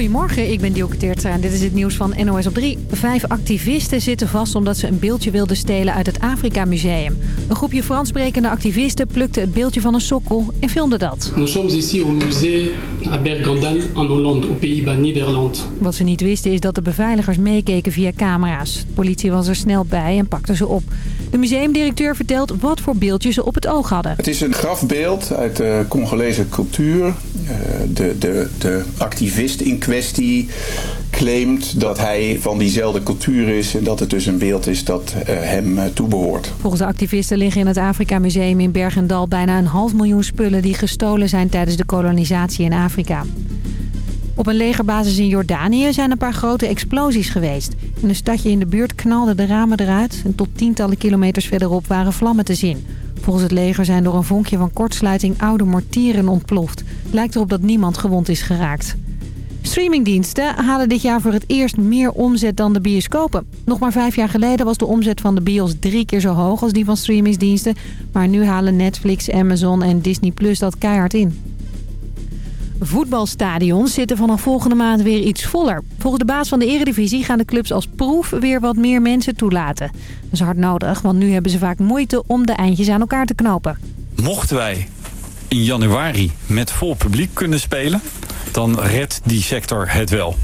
Goedemorgen, ik ben Dielke Teertra en dit is het nieuws van NOS op 3. Vijf activisten zitten vast omdat ze een beeldje wilden stelen uit het Afrika Museum. Een groepje Franssprekende activisten plukte het beeldje van een sokkel en filmde dat. Nous sommes ici au musée à Bergendal en Hollande, au Pays-Bas, Nederland. Wat ze niet wisten is dat de beveiligers meekeken via camera's. De politie was er snel bij en pakte ze op. De museumdirecteur vertelt wat voor beeldjes ze op het oog hadden. Het is een grafbeeld uit de Congolese cultuur. Eh, De, de, de activist in kwestie claimt dat hij van diezelfde cultuur is... en dat het dus een beeld is dat eh, hem eh, toebehoort. Volgens de activisten liggen in het Afrika Museum in Bergendal bijna een half miljoen spullen die gestolen zijn tijdens de kolonisatie in Afrika. Op een legerbasis in Jordanië zijn een paar grote explosies geweest. In een stadje in de buurt knalden de ramen eruit en tot tientallen kilometers verderop waren vlammen te zien. Volgens het leger zijn door een vonkje van kortsluiting oude mortieren ontploft. Lijkt erop dat niemand gewond is geraakt. Streamingdiensten halen dit jaar voor het eerst meer omzet dan de bioscopen. Nog maar vijf jaar geleden was de omzet van de bios drie keer zo hoog als die van streamingsdiensten. Maar nu halen Netflix, Amazon en Disney Plus dat keihard in. Voetbalstadions zitten vanaf volgende maand weer iets voller. Volgens de baas van de eredivisie gaan de clubs als proef weer wat meer mensen toelaten. Dat is hard nodig, want nu hebben ze vaak moeite om de eindjes aan elkaar te knopen. Mochten wij in januari met vol publiek kunnen spelen... dan redt die sector het wel.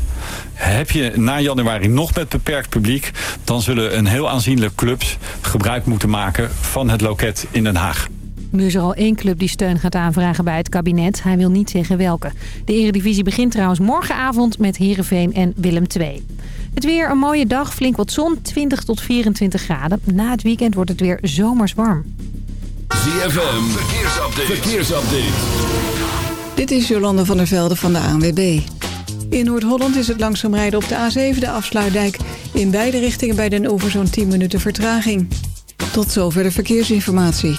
Heb je na januari nog met beperkt publiek... dan zullen een heel aanzienlijk clubs gebruik moeten maken van het loket in Den Haag. Nu is er al één club die steun gaat aanvragen bij het kabinet. Hij wil niet zeggen welke. De eredivisie begint trouwens morgenavond met Heerenveen en Willem II. Het weer een mooie dag, flink wat zon, 20 tot 24 graden. Na het weekend wordt het weer zomers warm. ZFM, verkeersupdate. verkeersupdate. Dit is Jolande van der Velde van de ANWB. In Noord-Holland is het langzaam rijden op de A7, de afsluitdijk. In beide richtingen bij Den Oever zo'n 10 minuten vertraging. Tot zover de verkeersinformatie.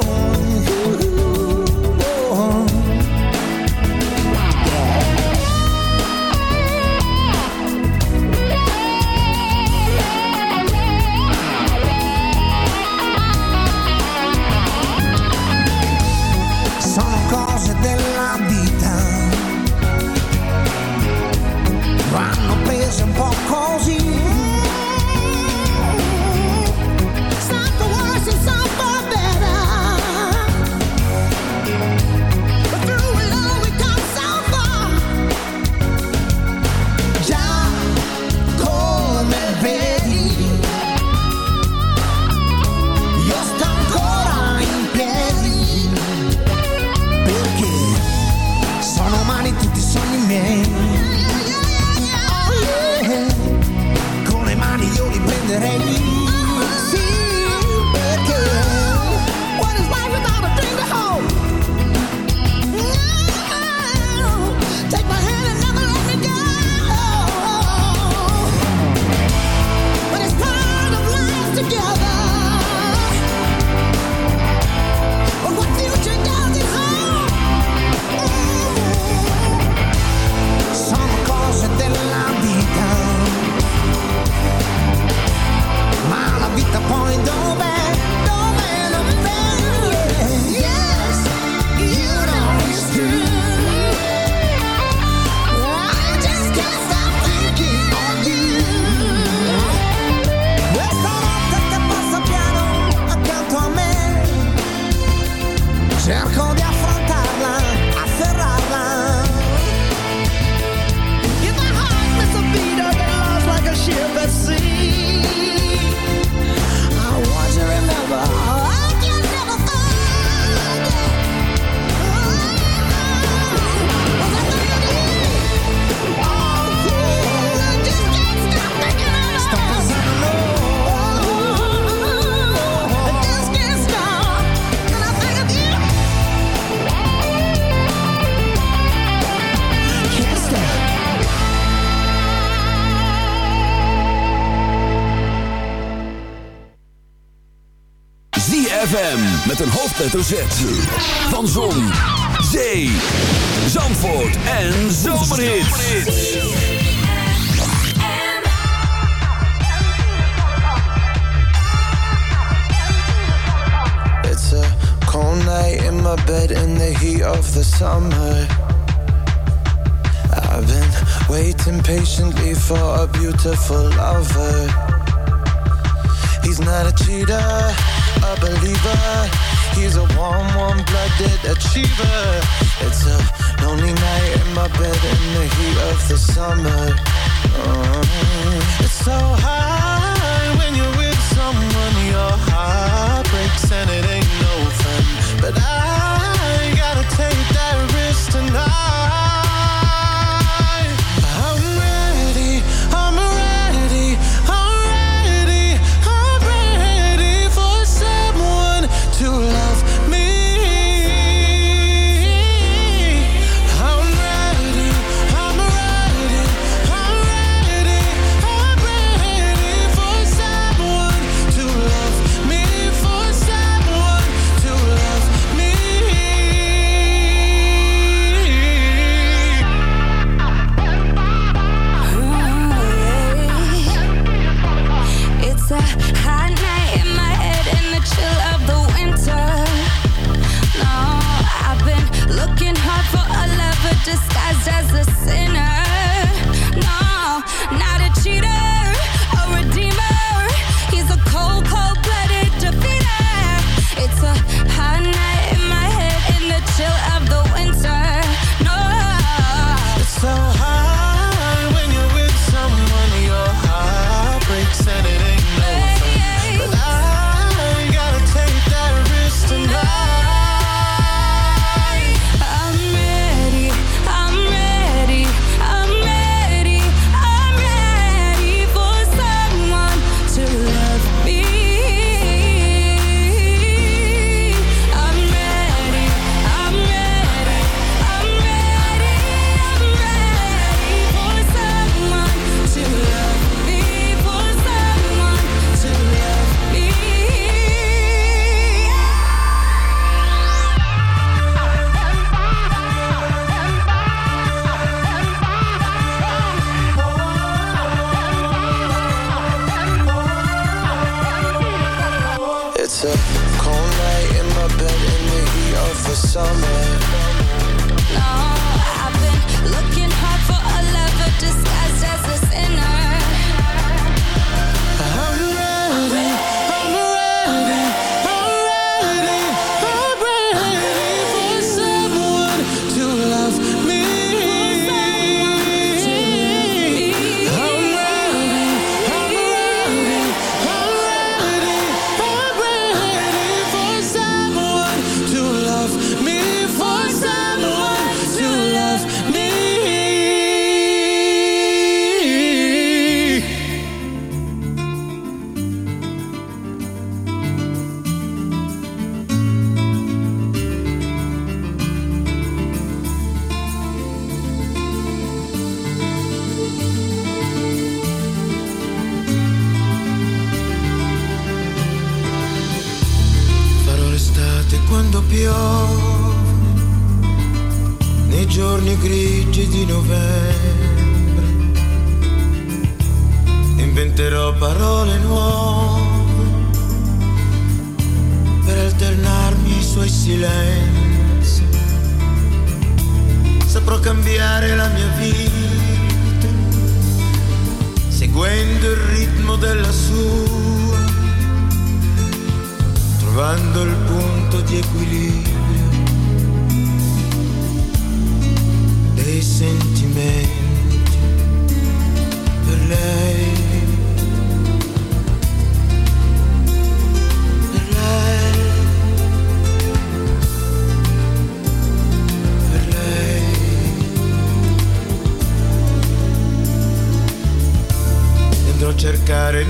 vanno prese un po' così Some hoofdletter Z. Van Zon, Zee, Zandvoort en Zomerhits. It's a cold night in my bed in the heat of the summer. I've been waiting patiently for a beautiful lover. He's not a cheater, a believer. He's a warm, warm-blooded achiever. It's a lonely night in my bed in the heat of the summer. Oh, it's so high when you're with someone. Your heart breaks and it ain't A cold night in my bed in the heat of the summer. No, I've been looking hard for a lover disguised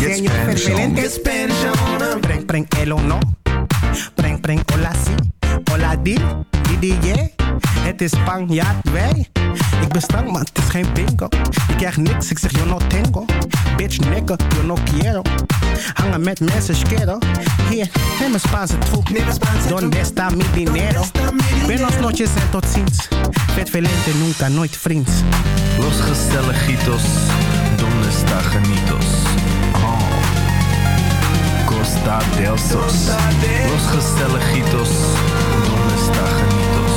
Get Spanish on. Get Spanish on. Breng, breng, el o no. Breng, breng, hola si. Di, di, di. Het is Spanjaard, wij. Ik ben man maar het is geen bingo. Ik krijg niks, ik zeg yo no tengo. Bitch, nigga, yo no quiero. Hangen met mensen, schero. Hier, neem een Spaanse troep. Donde está mi dinero? Buenos noches en tot ziens. Vet nunca, nooit vriends. Los gezelligitos, donde está genitos? Costa del Sos. Los gezelligitos, donde está genitos?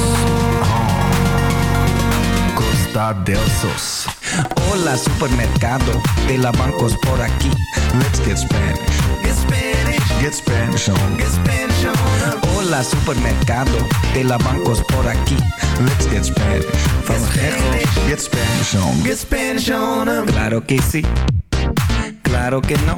Oh. Costa del Sos. Hola supermercado, de la bancos por aquí. Let's get Spanish. Get Spanish. Get Spanish on. Get Spanish on. Hola supermercado, de la bancos por aquí. Let's get Spanish. Vamos lejos. Get Spanish on. Get Spanish on. Claro que sí. Claro que no.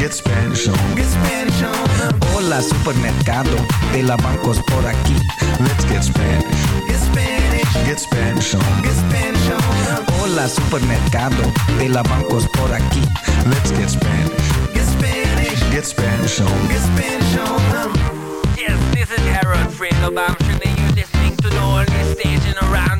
Get Spanish on. Get Spanish on. Hola supermercado, de la bancos por aquí. Let's get Spanish. Get Spanish. Get Spanish on. Get Spanish on. Hola supermercado, de la bancos por aquí. Let's get Spanish. Get Spanish. Get Spanish on. Get Spanish on. Yes, this is Harold Fredo Bamshin and you're listening to the only station around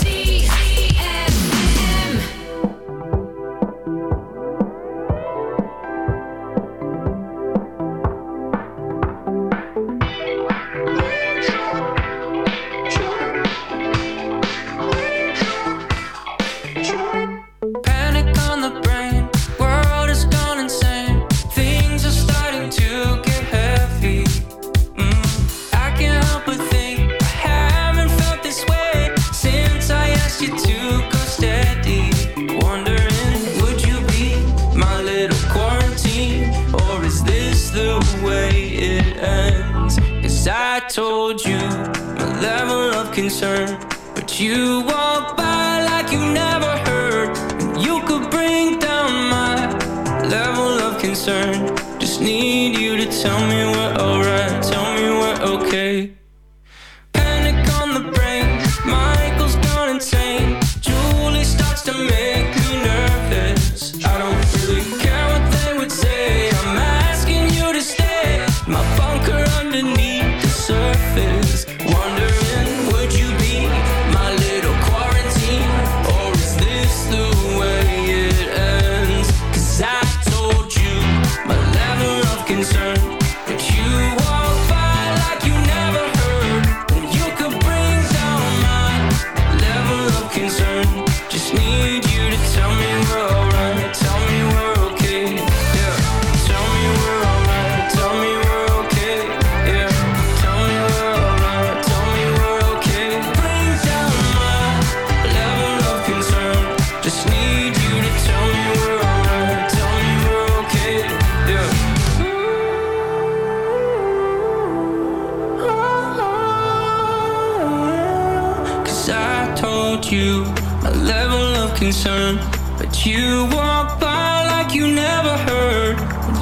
I told you my level of concern, but you walk by like you never heard.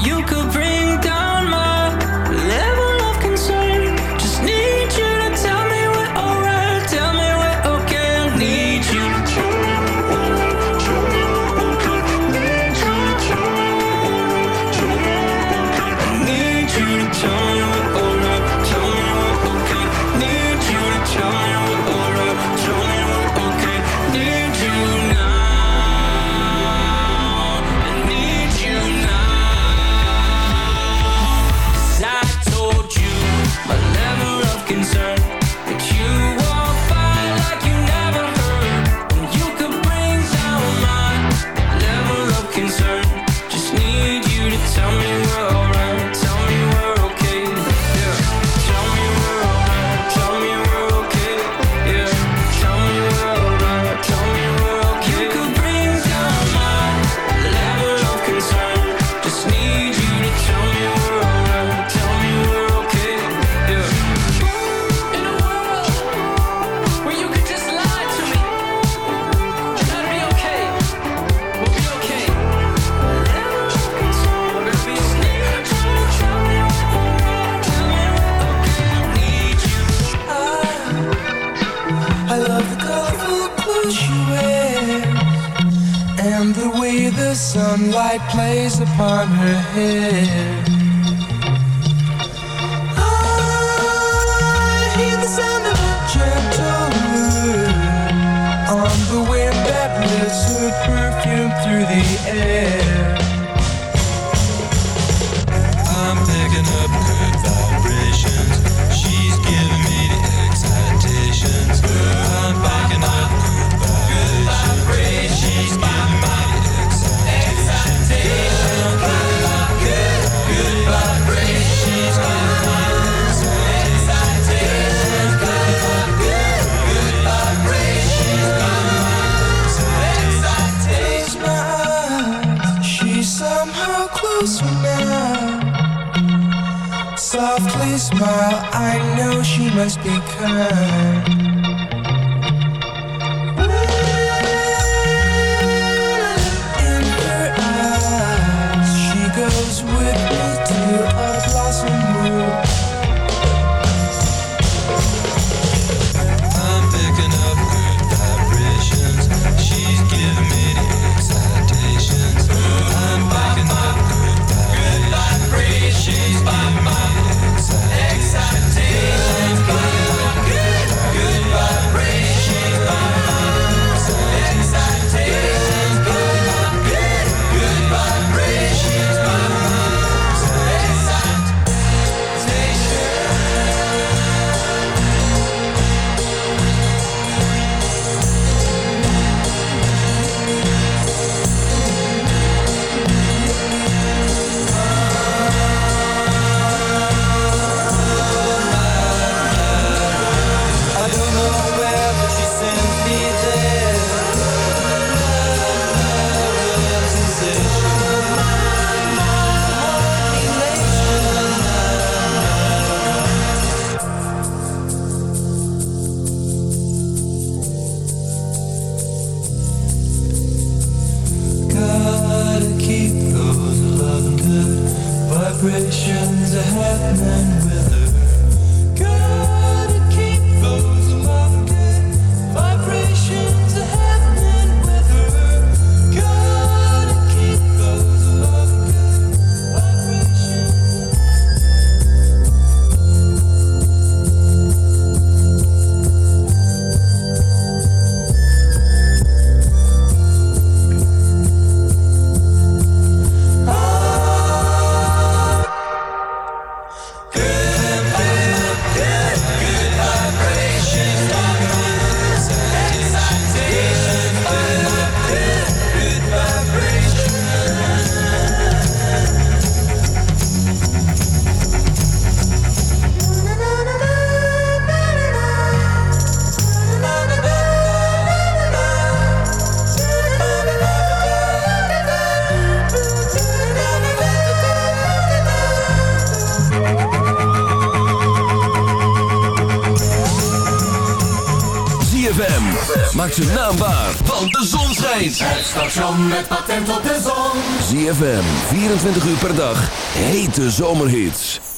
You could bring down. upon her head. 24 uur per dag, hete zomerhits.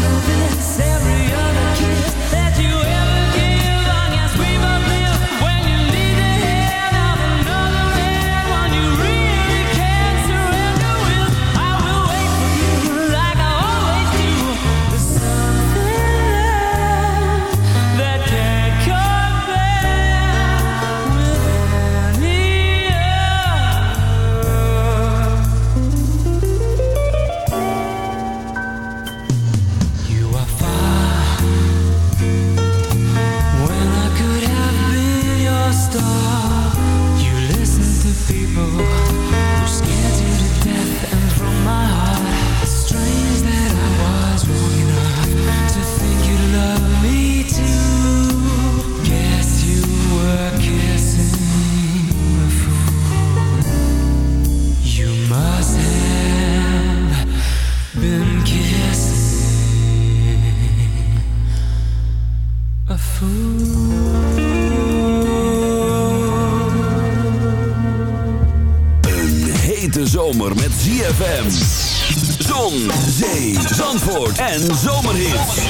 moving, staring. en zomerhits.